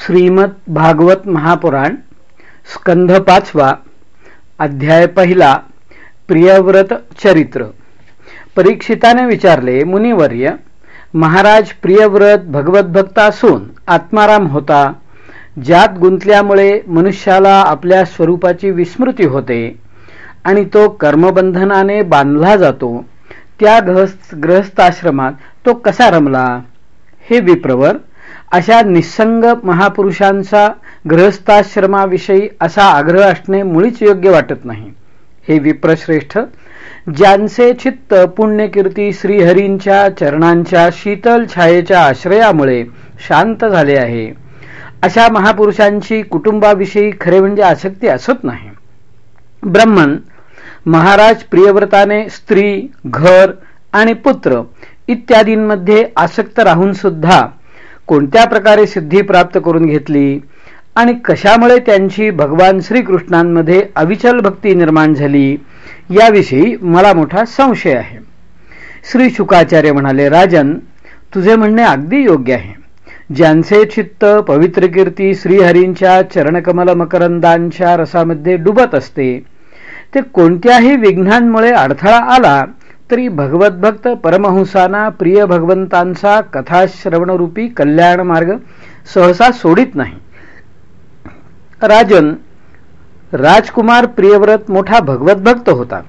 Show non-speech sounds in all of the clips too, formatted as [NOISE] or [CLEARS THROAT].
श्रीमद भागवत महापुराण स्कंध पाचवा अध्याय पहिला प्रियव्रत चरित्र. परीक्षिताने विचारले मुनिवर्य महाराज प्रियव्रत भगवत भक्त असून आत्माराम होता? ज्यात गुंतल्यामुळे मनुष्याला आपल्या स्वरूपाची विस्मृती होते आणि तो कर्मबंधनाने बांधला जातो त्या ग्रहस्थाश्रमात तो कसा रमला हे विप्रवर अशा निसंग महापुरुषांचा गृहस्थाश्रमाविषयी असा आग्रह असणे मुळीच योग्य वाटत नाही. हे विप्रश्रेष्ठ ज्यांचे चित्त पुण्यकीर्ती श्रीहरींच्या चरणांच्या शीतल छायेच्या आश्रयामुळे शांत झाले आहे अशा महापुरुषांची कुटुंबाविषयी खरे म्हणजे आसक्ती असत नाही. ब्रह्मन महाराज प्रियव्रताने स्त्री घर आणि पुत्र इत्यादींमध्ये आसक्त राहून सुद्धा कोणत्या प्रकारे सिद्धी प्राप्त करून घेतली आणि कशामुळे त्यांची भगवान श्रीकृष्णांमध्ये अविचल भक्ती निर्माण झाली याविषयी मला मोठा संशय आहे. श्री शुकाचार्य म्हणाले राजन तुझे म्हणणे अगदी योग्य आहे. ज्यांचे चित्त पवित्र कीर्ती श्रीहरींच्या चरणकमल मकरंदांच्या रसामध्ये डुबत असते ते कोणत्याही विघ्नांमुळे अडथळा आला तरी भगवत भक्त परमहंसाना प्रिय भगवंतांचा कथाश्रवणरूपी कल्याण मार्ग सहसा सोडित नाही. राजन राजकुमार प्रियव्रत मोठा भगवत भक्त होता.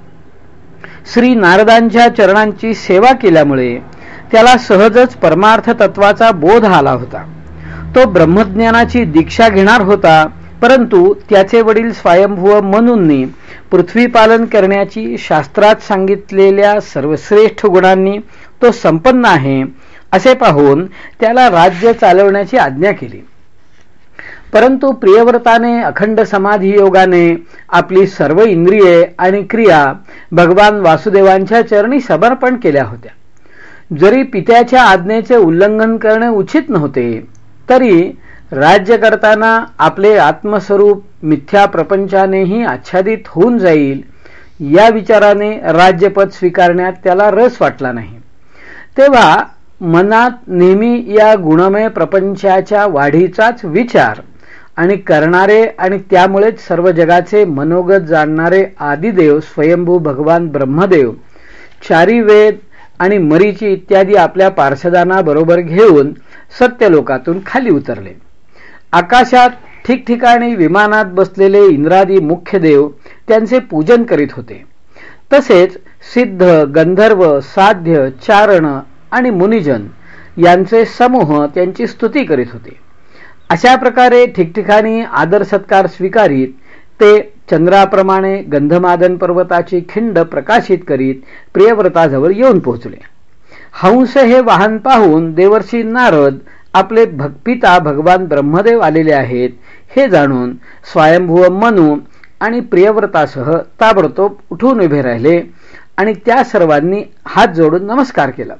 श्री नारदांच्या चरणांची सेवा केल्यामुळे त्याला सहजच परमार्थ तत्वाचा बोध आला होता. तो ब्रह्मज्ञानाची दीक्षा घेणार होता परंतु त्याचे वडील स्वयंभुव मनूंनी पृथ्वीपालन करण्याची शास्त्रात सांगितलेल्या सर्वश्रेष्ठ गुणांनी तो संपन्न आहे असे पाहून त्याला राज्य चालवण्याची आज्ञा केली. परंतु प्रियव्रताने अखंड समाधी योगाने आपली सर्व इंद्रिये आणि क्रिया भगवान वासुदेवांच्या चरणी समर्पण केल्या होत्या. जरी पित्याच्या आज्ञेचे उल्लंघन करणे उचित नव्हते तरी राज्य करताना आपले आत्मस्वरूप मिथ्या प्रपंचानेही आच्छादित होऊन जाईल या विचाराने राज्यपद स्वीकारण्यात त्याला रस वाटला नाही. तेव्हा मनात नेहमी या गुणमय प्रपंचाच्या वाढीचाच विचार आणि करणारे आणि त्यामुळेच सर्व जगाचे मनोगत जाणणारे आदिदेव स्वयंभू भगवान ब्रह्मदेव चारी वेद आणि मरीची इत्यादी आपल्या पार्षदांना बरोबर घेऊन सत्यलोकातून खाली उतरले. आकाशात ठिकठिकाणी विमानात बसलेले इंद्रादी मुख्य देव त्यांचे पूजन करीत होते. तसेच सिद्ध गंधर्व साध्य चारण आणि मुनिजन यांचे समूह त्यांची स्तुती करीत होते. अशा प्रकारे ठिकठिकाणी आदर सत्कार स्वीकारीत ते चंद्राप्रमाणे गंधमादन पर्वताची खिंड प्रकाशित करीत प्रियव्रताजवळ येऊन पोहोचले. हंस हे वाहन पाहून देवर्षी नारद आपले भक्पिता भगवान ब्रह्मदेव आलेले आहेत हे जाणून स्वयंभुव मनू आणि प्रियव्रतासह ताबडतोब उठून उभे राहिले आणि त्या सर्वांनी हात जोडून नमस्कार केला.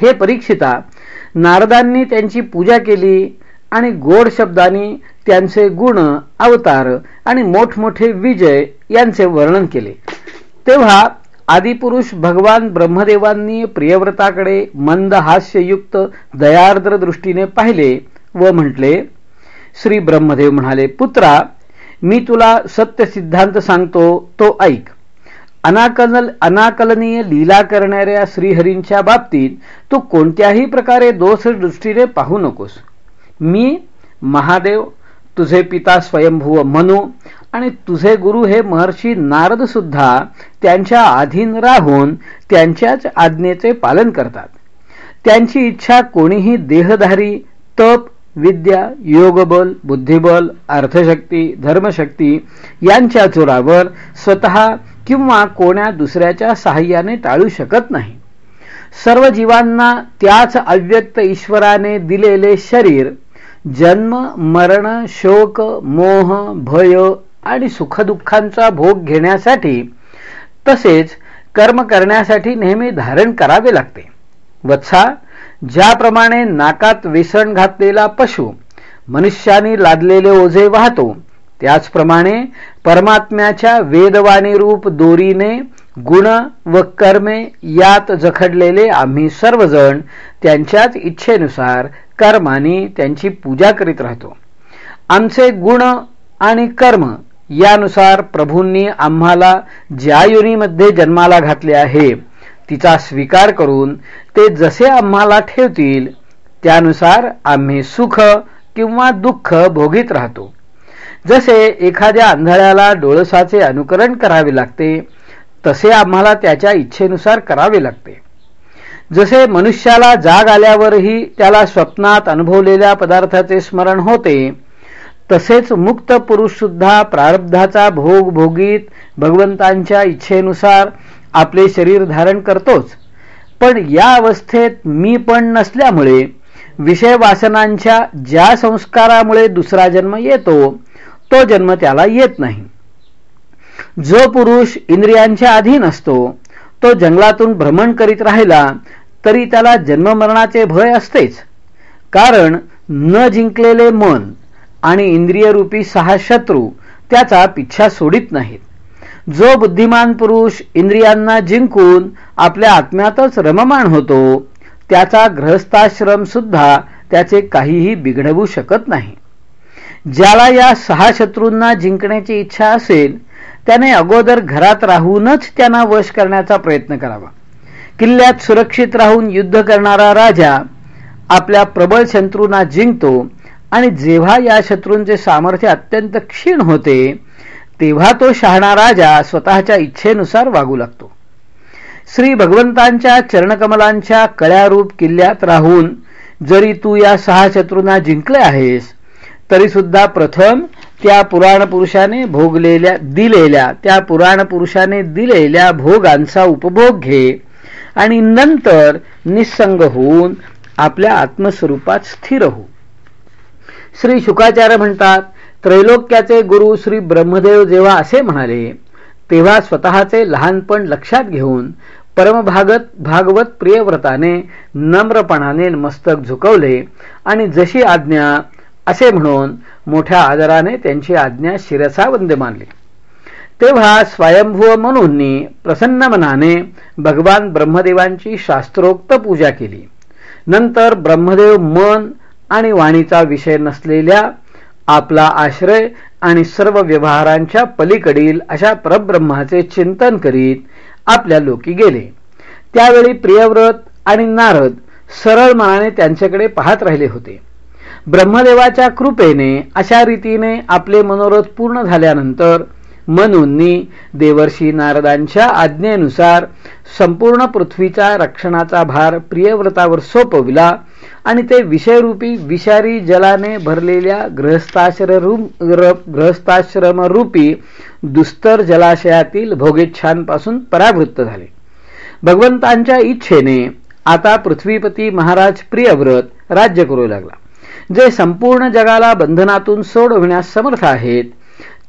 हे परीक्षिता नारदांनी त्यांची पूजा केली आणि गोड शब्दांनी त्यांचे गुण अवतार आणि मोठमोठे विजय यांचे वर्णन केले. तेव्हा आदिपुरुष भगवान ब्रह्मदेवांनी प्रियव्रताकडे मंद हास्ययुक्त दयार्द्र दृष्टीने पाहिले व म्हटले श्री ब्रह्मदेव म्हणाले पुत्रा मी तुला सत्य सिद्धांत सांगतो तो ऐक. अनाकल अनाकलनीय लीला करणाऱ्या श्रीहरींच्या बाबतीत तू कोणत्याही प्रकारे दोष दृष्टीने पाहू नकोस. मी महादेव तुझे पिता स्वयंभुव मनु आणि तुझे गुरु हे महर्षी नारद सुद्धा त्यांच्या अधीन राहून त्यांच्याच आज्ञेचे पालन करतात. त्यांची इच्छा कोणीही देहधारी तप विद्या योगबल बुद्धिबल अर्थशक्ती धर्मशक्ती यांच्या जोरावर स्वतः किंवा कोण्या दुसऱ्याच्या सहाय्याने टाळू शकत नाही. सर्व जीवांना त्याच अव्यक्त ईश्वराने दिलेले शरीर जन्म मरण शोक मोह भय आणि सुखदुःखांचा भोग घेण्यासाठी तसेच कर्म करण्यासाठी नेहमी धारण करावे लागते. वत्सा ज्याप्रमाणे नाकात विसण घातलेला पशु मनुष्याने लादलेले ओझे वाहतो त्याचप्रमाणे परमात्म्याच्या वेदवाणी रूप दोरीने गुण व कर्मे यात जखडलेले आम्ही सर्वजण त्यांच्याच इच्छेनुसार कर्माने त्यांची पूजा करीत राहतो. आमचे गुण आणि कर्म यानुसार प्रभूंनी आम्हाला ज्या योनीमध्ये जन्माला घातले आहे तिचा स्वीकार करून ते जसे आम्हाला ठेवतील त्यानुसार आम्ही सुख किंवा दुःख भोगीत राहतो. जसे एखाद्या आंधळ्याला डोळसाचे अनुकरण करावे लागते तसे आम्हाला त्याच्या इच्छेनुसार करावे लागते. जसे मनुष्याला जाग आल्यावरही त्याला स्वप्नात अनुभवलेल्या पदार्थाचे स्मरण होते तसेच मुक्त पुरुष सुद्धा प्रारब्धाचा भोग भोगीत भगवंतांच्या इच्छेनुसार आपले शरीर धारण करतोच. पण या अवस्थेत मी पण नसल्यामुळे विषय वासनांच्या ज्या संस्कारामुळे दुसरा जन्म येतो तो जन्म त्याला येत नाही. जो पुरुष इंद्रियांच्या अधीन असतो तो जंगलातून भ्रमण करीत राहिला तरी त्याला जन्ममरणाचे भय असतेच. कारण न जिंकलेले मन आणि इंद्रियरूपी सहा शत्रू त्याचा पिच्छा सोडित नाहीत. जो बुद्धिमान पुरुष इंद्रियांना जिंकून आपल्या आत्म्यातच रममाण होतो त्याचा ग्रहस्थाश्रम सुद्धा त्याचे काहीही बिघडवू शकत नाही. ज्याला या सहा शत्रूंना जिंकण्याची इच्छा असेल त्याने अगोदर घरात राहूनच त्यांना वश करण्याचा प्रयत्न करावा. किल्ल्यात सुरक्षित राहून युद्ध करणारा राजा आपल्या प्रबळ शत्रूंना जिंकतो आणि जेव्हा या शत्रूंचे सामर्थ्य अत्यंत क्षीण होते तेव्हा तो शहाणा राजा स्वतःच्या इच्छेनुसार वागू लागतो. श्री भगवंतांच्या चरणकमलांच्या कळ्यारूप किल्ल्यात राहून जरी तू या सहा शत्रूंना जिंकले आहेस तरी सुद्धा प्रथम त्या पुराण पुरुषाने भोगलेल्या दिलेल्या त्या पुराण पुरुषाने दिलेल्या भोगांचा उपभोग घे आणि नंतर निसंग होऊन आपल्या आत्मस्वरूपात स्थिर हो श्री शुकाचार्य म्हणतात त्रैलोक्याचे गुरु श्री ब्रह्मदेव जेव्हा असे म्हणाले तेव्हा स्वतःचे लहानपण लक्षात घेऊन परमभागत भागवत प्रियव्रताने नम्रपणाने मस्तक झुकवले आणि जशी आज्ञा असे म्हणून मोठ्या आदराने त्यांची आज्ञा शिरसावंद मानली. तेव्हा स्वयंभू म्हणूननी प्रसन्न मनाने भगवान ब्रह्मदेवांची शास्त्रोक्त पूजा केली. नंतर ब्रह्मदेव मन आणि वाणीचा विषय नसलेल्या आपला आश्रय आणि सर्व व्यवहारांच्या पलीकडील अशा परब्रह्माचे चिंतन करीत आपल्या लोकी गेले. त्यावेळी प्रियव्रत आणि नारद सरळ मनाने त्यांच्याकडे पाहत राहिले होते. ब्रह्मदेवाच्या कृपेने अशा रीतीने आपले मनोरथ पूर्ण झाल्यानंतर मनूंनी देवर्षी नारदांच्या आज्ञेनुसार संपूर्ण पृथ्वीचा रक्षणाचा भार प्रियव्रतावर सोपविला आणि ते विषयरूपी विषारी जलाने भरलेल्या ग्रहस्थाश्रम ग्रहस्थाश्रमरूपी दुस्तर जलाशयातील भोगेच्छांपासून परावृत्त झाले. भगवंतांच्या इच्छेने आता पृथ्वीपती महाराज प्रियव्रत राज्य करू लागला. जे संपूर्ण जगाला बंधनातून सोडविण्यास समर्थ आहेत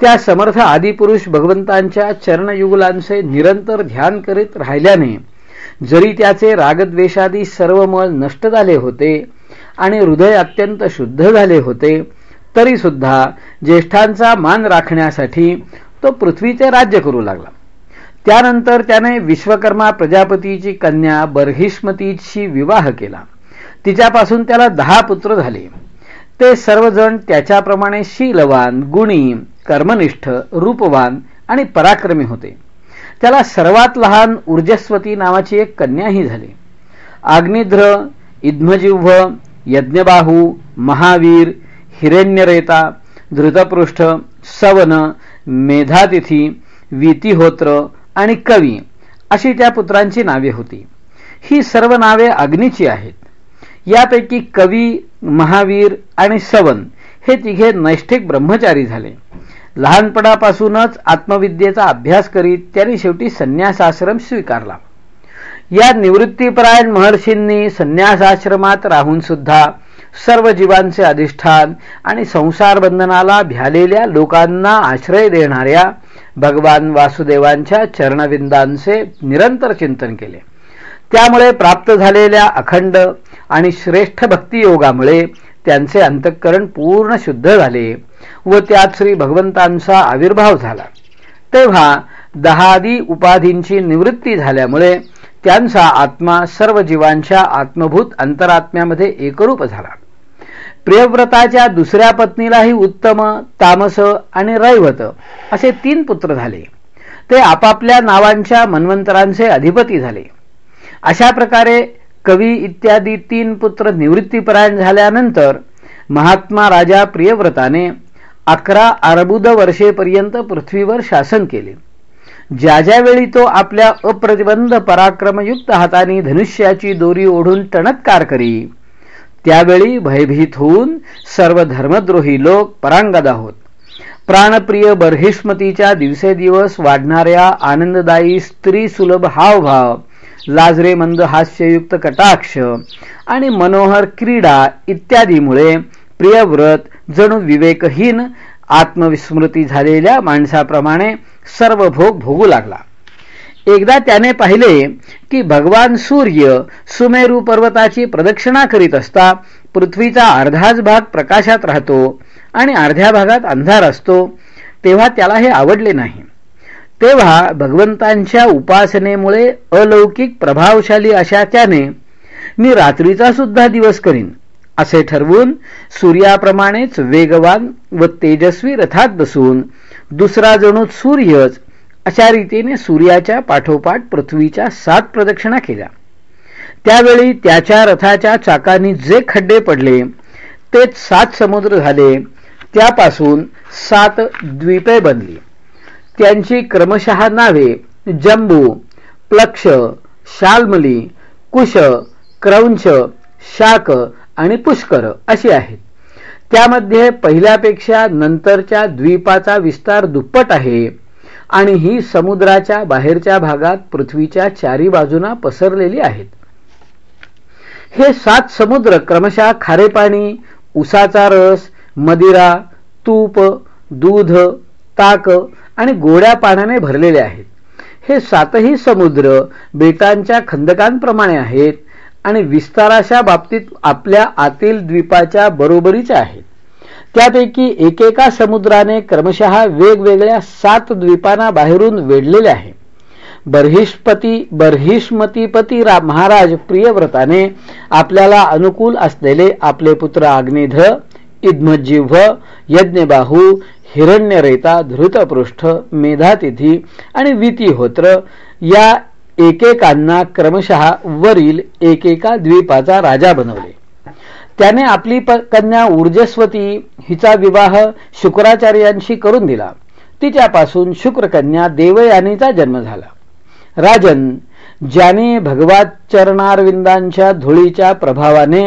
त्या समर्थ आदिपुरुष भगवंतांच्या चरणयुगलांचे निरंतर ध्यान करीत राहिल्याने जरी त्याचे रागद्वेषादी सर्व मळ नष्ट झाले होते आणि हृदय अत्यंत शुद्ध झाले होते तरी सुद्धा ज्येष्ठांचा मान राखण्यासाठी तो पृथ्वीचे राज्य करू लागला. त्यानंतर त्याने विश्वकर्मा प्रजापतीची कन्या बर्हिष्मतीशी विवाह केला. तिच्यापासून त्याला दहा पुत्र झाले. ते सर्वजण त्याच्याप्रमाणे शीलवान गुणी कर्मनिष्ठ रूपवान आणि पराक्रमी होते. त्याला सर्वात लहान ऊर्जस्वती नावाची एक कन्याही झाली. आग्निध्र इद्मजिव्ह यज्ञबाहू महावीर हिरण्यरेता धृतपृष्ठ सवन मेधातिथी वितिहोत्र आणि कवी अशी त्या पुत्रांची नावे होती. ही सर्व नावे अग्नीची आहेत. यापैकी कवी महावीर आणि सवन हे तिघे नैष्ठिक ब्रह्मचारी झाले. लहानपणापासूनच आत्मविद्येचा अभ्यास करीत त्यांनी शेवटी संन्यासाश्रम स्वीकारला. या निवृत्तीपरायण महर्षींनी संन्यासाश्रमात राहून सुद्धा सर्व जीवांचे अधिष्ठान आणि संसार बंधनाला भ्यालेल्या लोकांना आश्रय देणाऱ्या भगवान वासुदेवांच्या चरणविंदांचे निरंतर चिंतन केले. त्यामुळे प्राप्त झालेल्या अखंड आणि श्रेष्ठ भक्तियोगामुळे त्यांचे अंतःकरण पूर्ण शुद्ध झाले व त्यात श्री भगवंतांचा आविर्भाव झाला. तेव्हा दहादी उपाधींची निवृत्ती झाल्यामुळे त्यांचा आत्मा सर्व जीवांच्या आत्मभूत अंतरात्म्यामध्ये एकरूप झाला. प्रियव्रताच्या दुसऱ्या पत्नीलाही उत्तम तामस आणि रैवत असे तीन पुत्र झाले. ते आपापल्या नावांच्या मन्वंतरांचे अधिपती झाले. अशा प्रकारे कवी इत्यादी तीन पुत्र निवृत्तीपरायण झाल्यानंतर महात्मा राजा प्रियव्रताने अकरा अरबुद वर्षेपर्यंत पृथ्वीवर शासन केले. ज्या ज्यावेळी तो आपल्या अप्रतिबंध पराक्रमयुक्त हाताने धनुष्याची दोरी ओढून टणत्कार करी त्यावेळी भयभीत होऊन सर्व धर्मद्रोही लोक परांगदा होत. प्राणप्रिय बर्हिष्मतीच्या दिवसेदिवस वाढणाऱ्या आनंददायी स्त्री सुलभ हावभाव लाजरे मंद हास्ययुक्त कटाक्ष आणि मनोहर क्रीडा इत्यादीमुळे प्रियव्रत जणू विवेकहीन आत्मविस्मृती झालेल्या माणसाप्रमाणे सर्व भोग भोगू लागला. एकदा त्याने पाहिले की भगवान सूर्य सुमेरू पर्वताची प्रदक्षिणा करीत असता पृथ्वीचा अर्धाच भाग प्रकाशात राहतो आणि अर्ध्या भागात अंधार असतो तेव्हा त्याला हे आवडले नाही. तेव्हा भगवंतांच्या उपासनेमुळे अलौकिक प्रभावशाली अशा त्याने मी रात्रीचा सुद्धा दिवस करीन असे ठरवून सूर्याप्रमाणेच वेगवान व तेजस्वी रथात बसून दुसरा जणू सूर्यच अशा रीतीने सूर्याच्या पाठोपाठ पृथ्वीच्या सात प्रदक्षिणा केल्या. त्यावेळी त्याच्या रथाच्या चाकांनी जे खड्डे पडले तेच सात समुद्र झाले त्यापासून सात द्वीपे बनली. त्यांची क्रमशः नावे जंबू प्लक्ष शालमली कुश क्रौंच शाक आणि पुष्कर अशी आहेत. त्यामध्ये पहिल्यापेक्षा नंतरच्या द्वीपाचा विस्तार दुप्पट आहे आणि ही समुद्राच्या बाहेरच्या भागात पृथ्वीच्या चारी बाजूना पसरलेली आहेत. हे सात समुद्र क्रमशः खारे पाणी उसाचा रस मदिरा तूप दूध ताक आणि गोड्या पाण्याने भरलेले आहेत. हे सातही समुद्र बेटांच्या खंदकांप्रमाणे आहेत आणि विस्ताराच्या बाबतीत आपल्या आतील द्वीपाच्या बरोबरीच्या आहेत. त्यापैकी एकेका समुद्राने क्रमशः वेगवेगळ्या सात द्वीपांना बाहेरून वेढलेले आहे. बर्हिष्पती बर्हिष्मतीपती महाराज प्रियव्रताने आपल्याला अनुकूल असलेले आपले पुत्र आग्नेध्र इद्मजिव्ह यज्ञबाहू हिरण्यरेता धृतपृष्ठ मेधातिथी आणि वितीहोत्र या एकेकांना क्रमशः वरील एकेका द्वीपाचा राजा बनवले. त्याने आपली कन्या ऊर्जस्वती हिचा विवाह शुक्राचार्यांशी करून दिला. तिच्यापासून शुक्रकन्या देवयानीचा जन्म झाला. राजन ज्याने भगवात चरणारविंदांच्या धुळीच्या प्रभावाने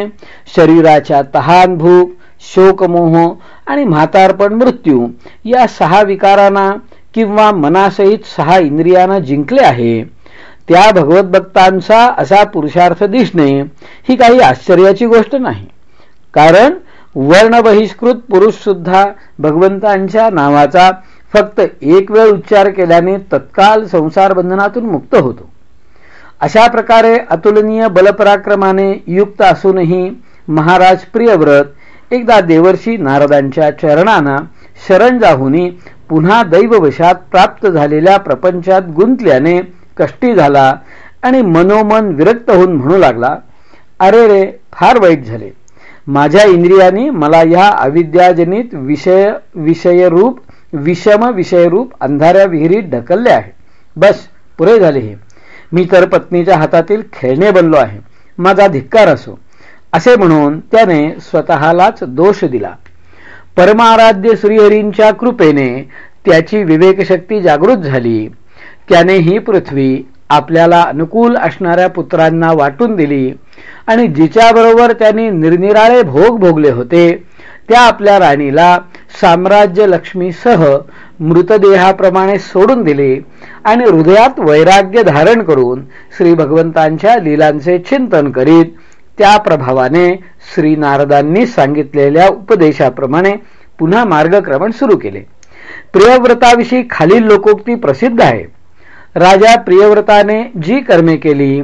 शरीराच्या तहान भूक शोकमोह आणि म्हातारपण मृत्यू या सहा विकारांना किंवा मनासहित सहा इंद्रियांना जिंकले आहे. त्या भगवत भक्तांचा असा पुरुषार्थ दिसणे ही काही आश्चर्याची गोष्ट नाही. कारण वर्णबहिष्कृत पुरुष सुद्धा भगवंतांच्या नावाचा फक्त एक वेळ उच्चार केल्याने तत्काल संसार बंधनातून मुक्त होतो. अशा प्रकारे अतुलनीय बलपराक्रमाने युक्त असूनही महाराज प्रियव्रत एकदा देवर्षी नारदांच्या चरणांना शरण जाहुनी पुन्हा दैववशात प्राप्त झालेल्या प्रपंचात गुंतल्याने कष्टी झाला आणि मनोमन विरक्त होऊन म्हणू लागला अरे रे फार वाईट झाले. माझ्या इंद्रियाने मला ह्या अविद्याजनित विषय विषयरूप विषम विषयरूप अंधाऱ्या विहिरीत ढकलले आहे. बस पुरे झाले हे. मी तर पत्नीच्या हातातील खेळणे बनलो आहे. माझा धिक्कार असो. असे म्हणून त्याने स्वतःलाच दोष दिला. परमाराध्य श्रीहरींच्या कृपेने त्याची विवेकशक्ती जागृत झाली. त्याने ही पृथ्वी आपल्याला अनुकूल असणाऱ्या पुत्रांना वाटून दिली आणि जिच्याबरोबर त्यांनी निरनिराळे भोग भोगले होते त्या आपल्या राणीला साम्राज्य लक्ष्मीसह मृतदेहाप्रमाणे सोडून दिले आणि हृदयात वैराग्य धारण करून श्री भगवंतांच्या लीलांचे चिंतन करीत त्या प्रभावाने श्री नारदांनी सांगितलेल्या उपदेशाप्रमाणे पुन्हा मार्गक्रमण सुरू केले. प्रियव्रताविषयी खालील लोकोक्ती प्रसिद्ध आहे. राजा प्रियव्रताने जी कर्मे केली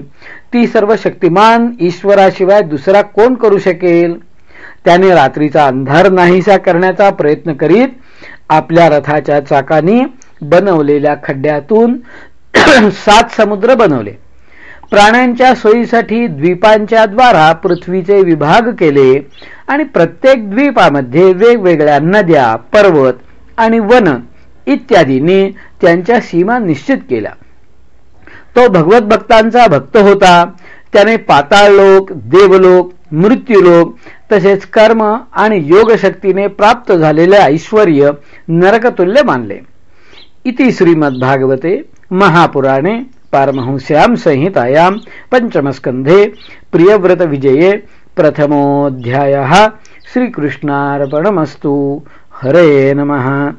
ती सर्व शक्तिमान ईश्वराशिवाय दुसरा कोण करू शकेल? त्याने रात्रीचा अंधार नाहीसा करण्याचा प्रयत्न करीत आपल्या रथाच्या चाकानी बनवलेल्या खड्ड्यातून [CLEARS THROAT] सात समुद्र बनवले. प्राण्यांच्या सोयीसाठी द्वीपांच्या द्वारा पृथ्वीचे विभाग केले आणि प्रत्येक द्वीपामध्ये वेगवेगळ्या नद्या पर्वत आणि वन इत्यादींनी त्यांच्या सीमा निश्चित केल्या. तो भगवत भक्तांचा भक्त होता. त्याने पाताळलोक देवलोक मृत्यूलोक तसेच कर्म आणि योगशक्तीने प्राप्त झालेले ऐश्वर नरकतुल्य मानले. इति श्रीमद्भागवते महापुराणे पारमहंस्यां संहितायां पंचमस्कंधे प्रियव्रतविजये प्रथमोऽध्यायः। श्रीकृष्णार्पणमस्तु। हरे नमः।